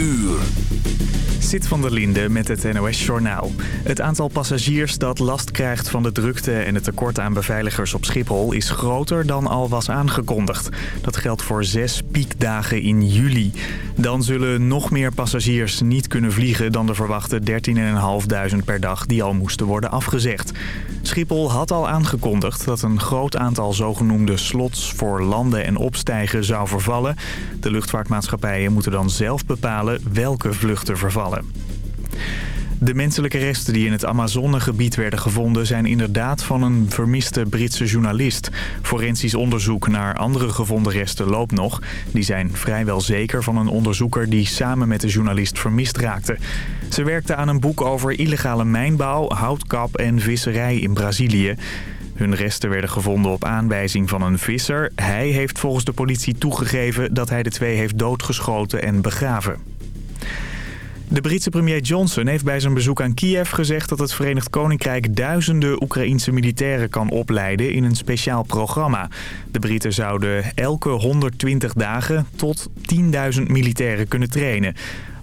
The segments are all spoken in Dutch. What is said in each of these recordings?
uur. Zit van der Linde met het NOS-journaal. Het aantal passagiers dat last krijgt van de drukte en het tekort aan beveiligers op Schiphol is groter dan al was aangekondigd. Dat geldt voor zes piekdagen in juli. Dan zullen nog meer passagiers niet kunnen vliegen dan de verwachte 13.500 per dag die al moesten worden afgezegd. Schiphol had al aangekondigd dat een groot aantal zogenoemde slots voor landen en opstijgen zou vervallen. De luchtvaartmaatschappijen moeten dan zelf bepalen welke vluchten vervallen. De menselijke resten die in het Amazonegebied werden gevonden... zijn inderdaad van een vermiste Britse journalist. Forensisch onderzoek naar andere gevonden resten loopt nog. Die zijn vrijwel zeker van een onderzoeker... die samen met de journalist vermist raakte. Ze werkte aan een boek over illegale mijnbouw, houtkap en visserij in Brazilië. Hun resten werden gevonden op aanwijzing van een visser. Hij heeft volgens de politie toegegeven dat hij de twee heeft doodgeschoten en begraven. De Britse premier Johnson heeft bij zijn bezoek aan Kiev gezegd dat het Verenigd Koninkrijk duizenden Oekraïense militairen kan opleiden in een speciaal programma. De Britten zouden elke 120 dagen tot 10.000 militairen kunnen trainen.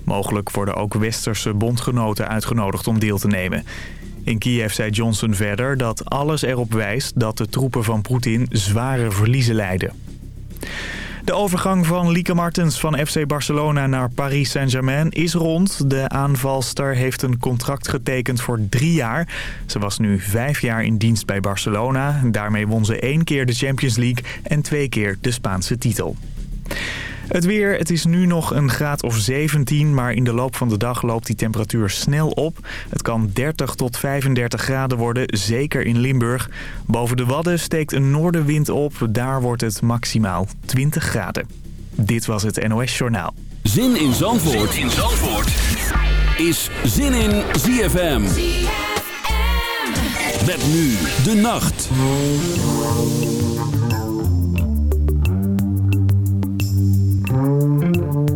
Mogelijk worden ook westerse bondgenoten uitgenodigd om deel te nemen. In Kiev zei Johnson verder dat alles erop wijst dat de troepen van Poetin zware verliezen lijden. De overgang van Lieke Martens van FC Barcelona naar Paris Saint-Germain is rond. De aanvalster heeft een contract getekend voor drie jaar. Ze was nu vijf jaar in dienst bij Barcelona. Daarmee won ze één keer de Champions League en twee keer de Spaanse titel. Het weer, het is nu nog een graad of 17, maar in de loop van de dag loopt die temperatuur snel op. Het kan 30 tot 35 graden worden, zeker in Limburg. Boven de Wadden steekt een noordenwind op, daar wordt het maximaal 20 graden. Dit was het NOS Journaal. Zin in Zandvoort, zin in Zandvoort. is Zin in ZFM. ZFM. Met nu de nacht. Mm-hmm.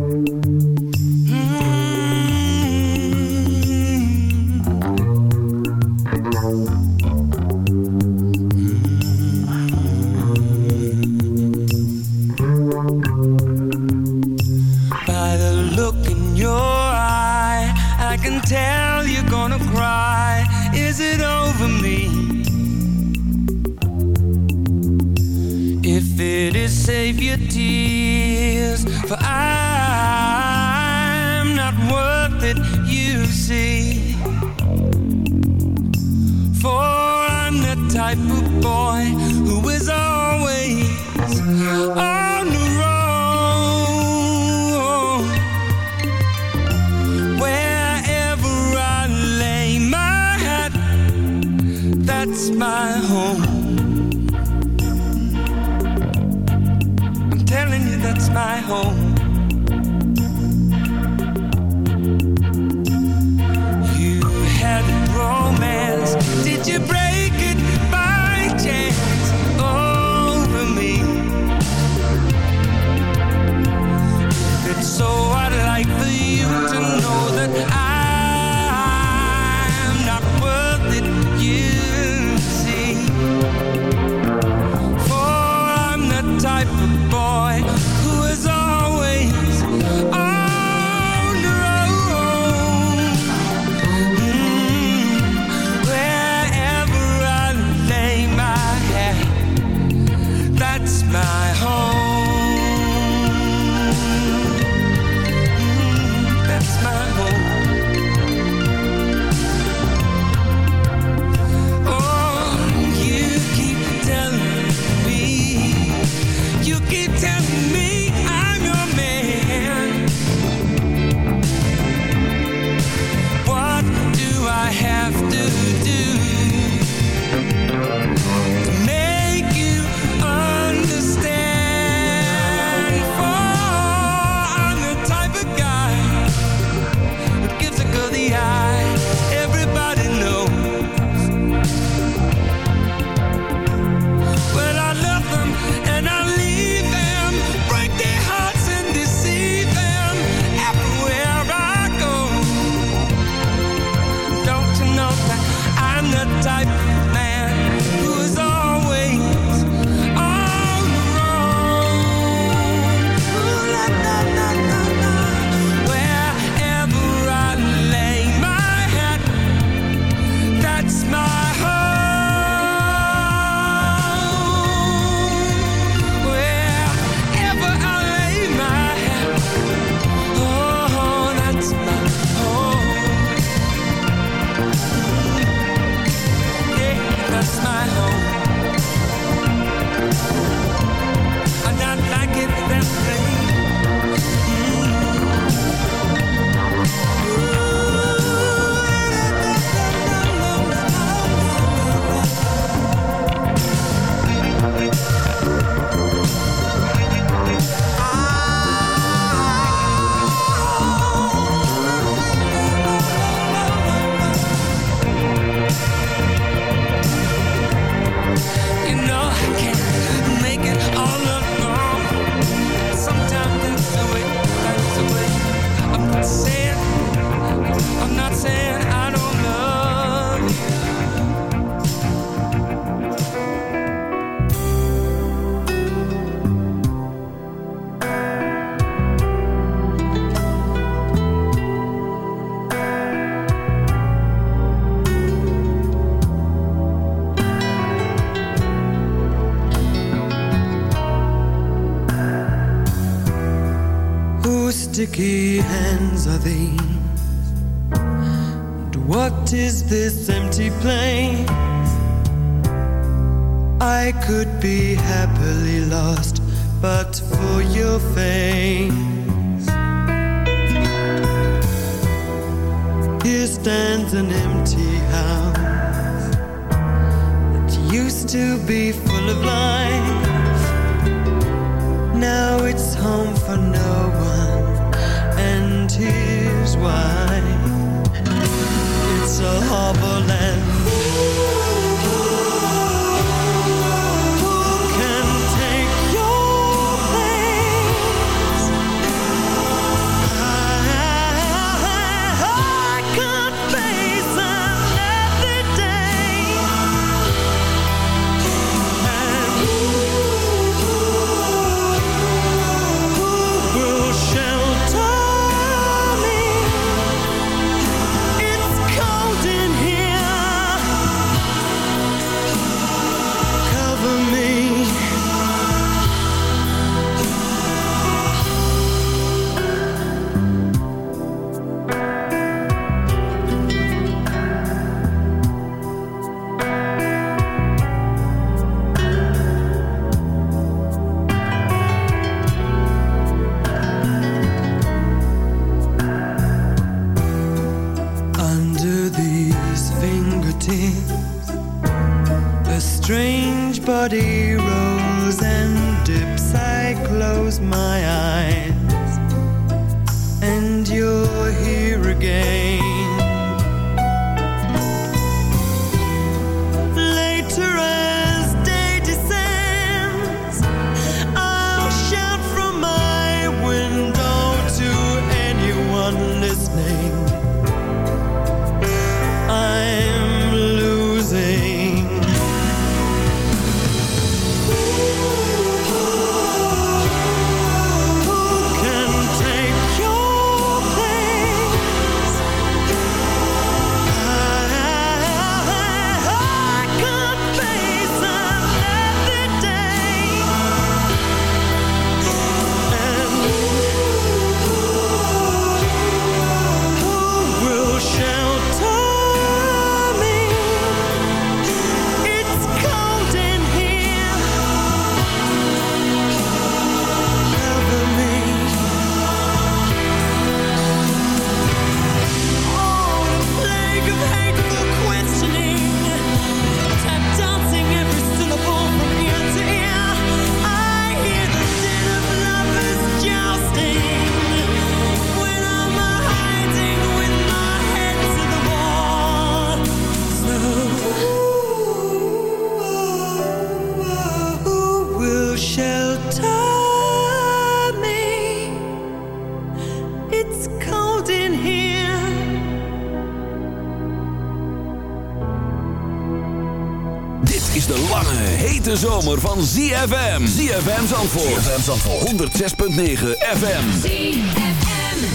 Van ZFM. ZFM Zandvoort. ZFM Zandvoort. 106.9 FM. ZFM.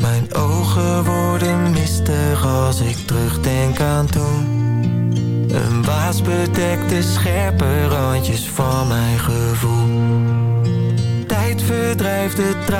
Mijn ogen worden mistig als ik terugdenk aan toen. Een waas bedekt de scherpe randjes van mijn gevoel verdrijft de tranen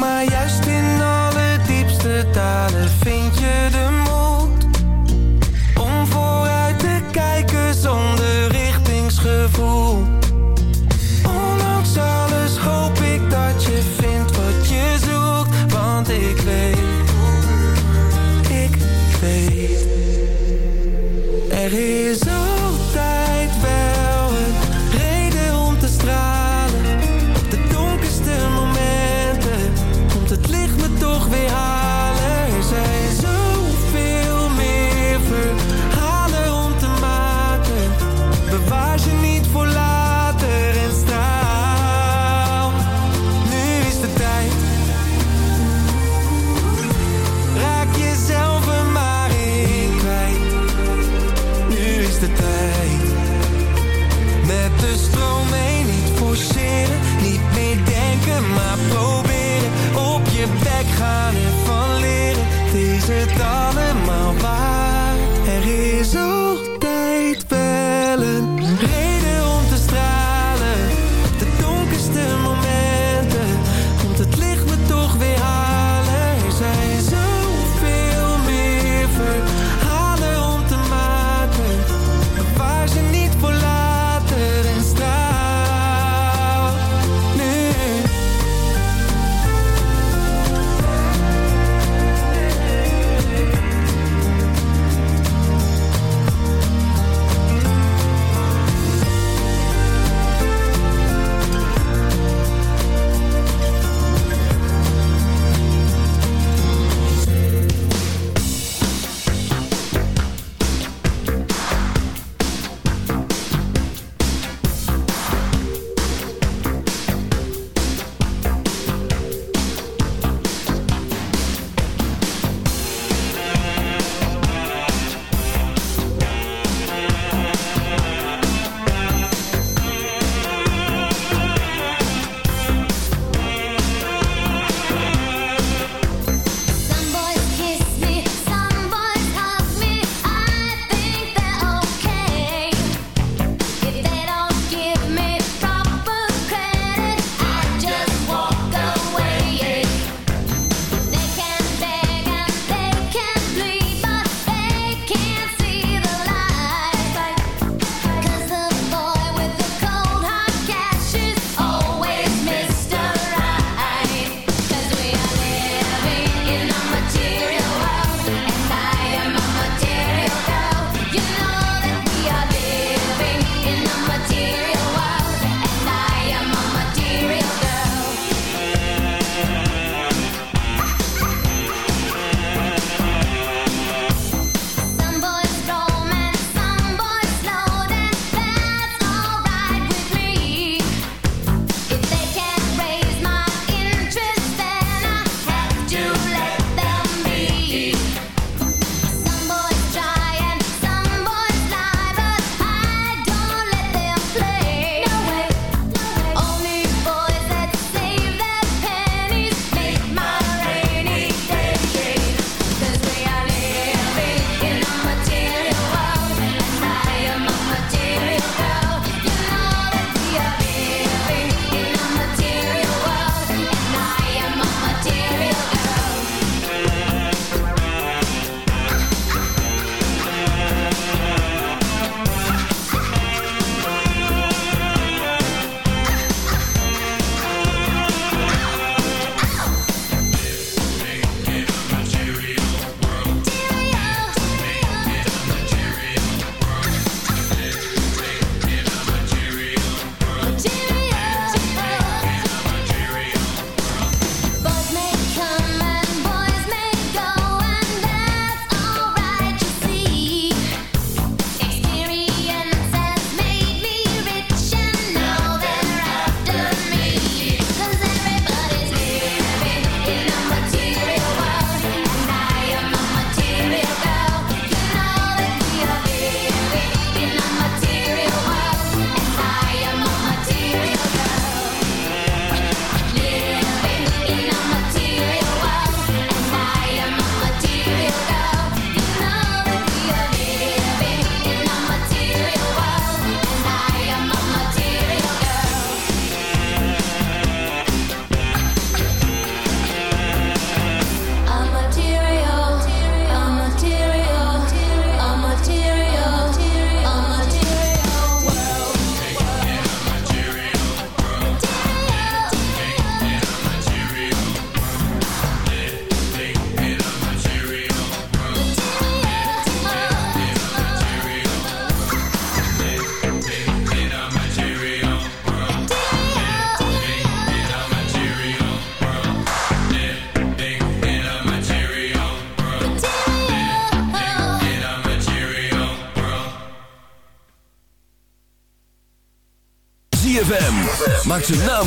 Is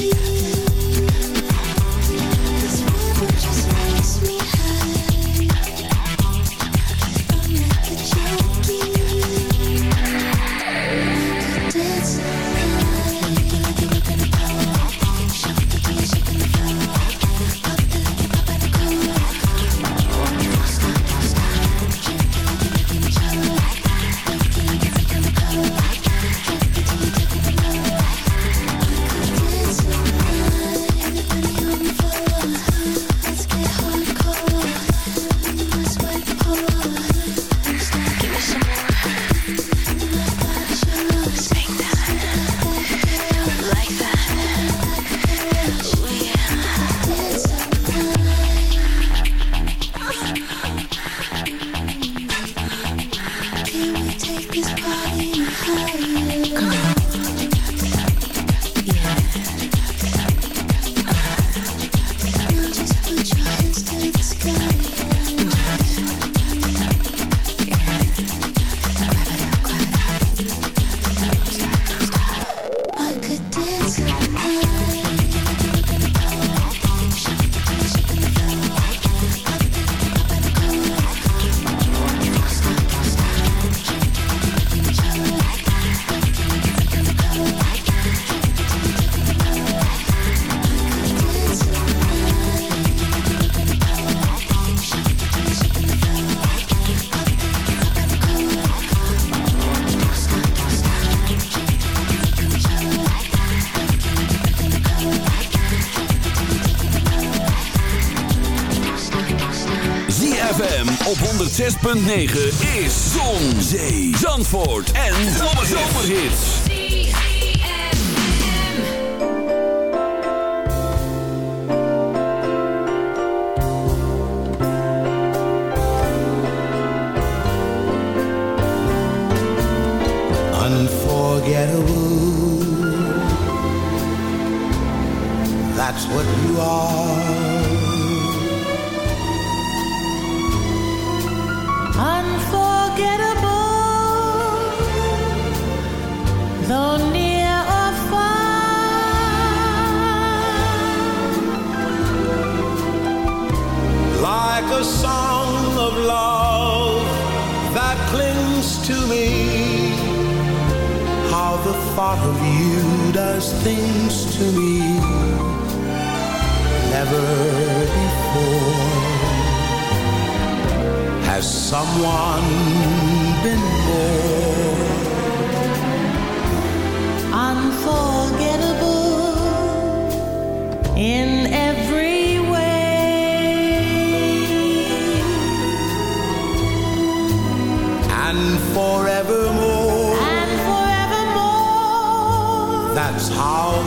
ZFM 106.9 is Zon, Zee, Zandvoort en Zomerhits. Unforgettable. That's what you are. Of you does things to me never before. Has someone been more? Unforgettable in every how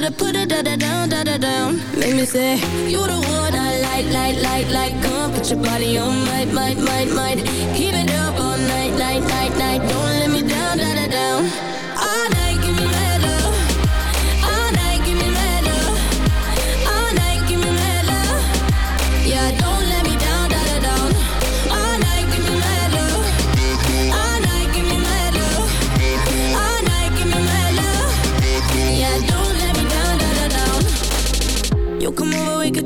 better put it da da down, da da down. Make me say, You the one I like, like, like, like. Come put your body on, might, might, might, might. Keep it up all night, night, night, night. Don't let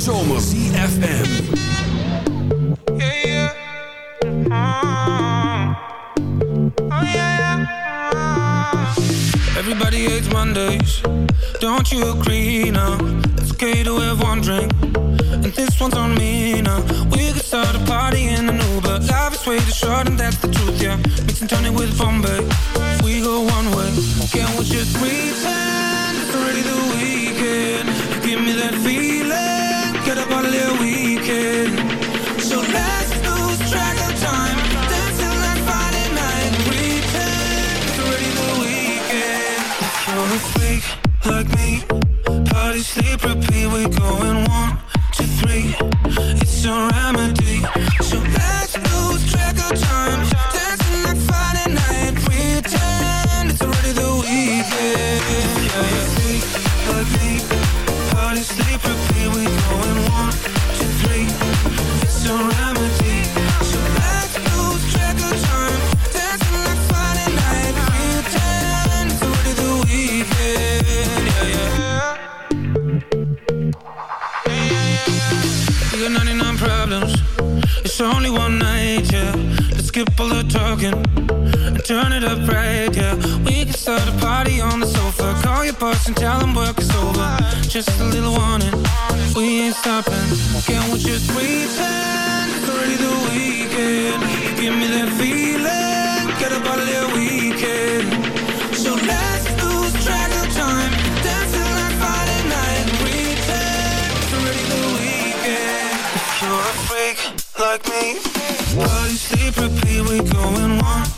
Zomer. CFM. works and tell them work is over. Just a little warning, we ain't stopping. Can we just pretend it's already the weekend? Give me that feeling, get a out of weekend. So let's lose track of time. Dancing like Friday night. Pretend it's already the weekend. If you're a freak like me While you sleep, repeat, We're going one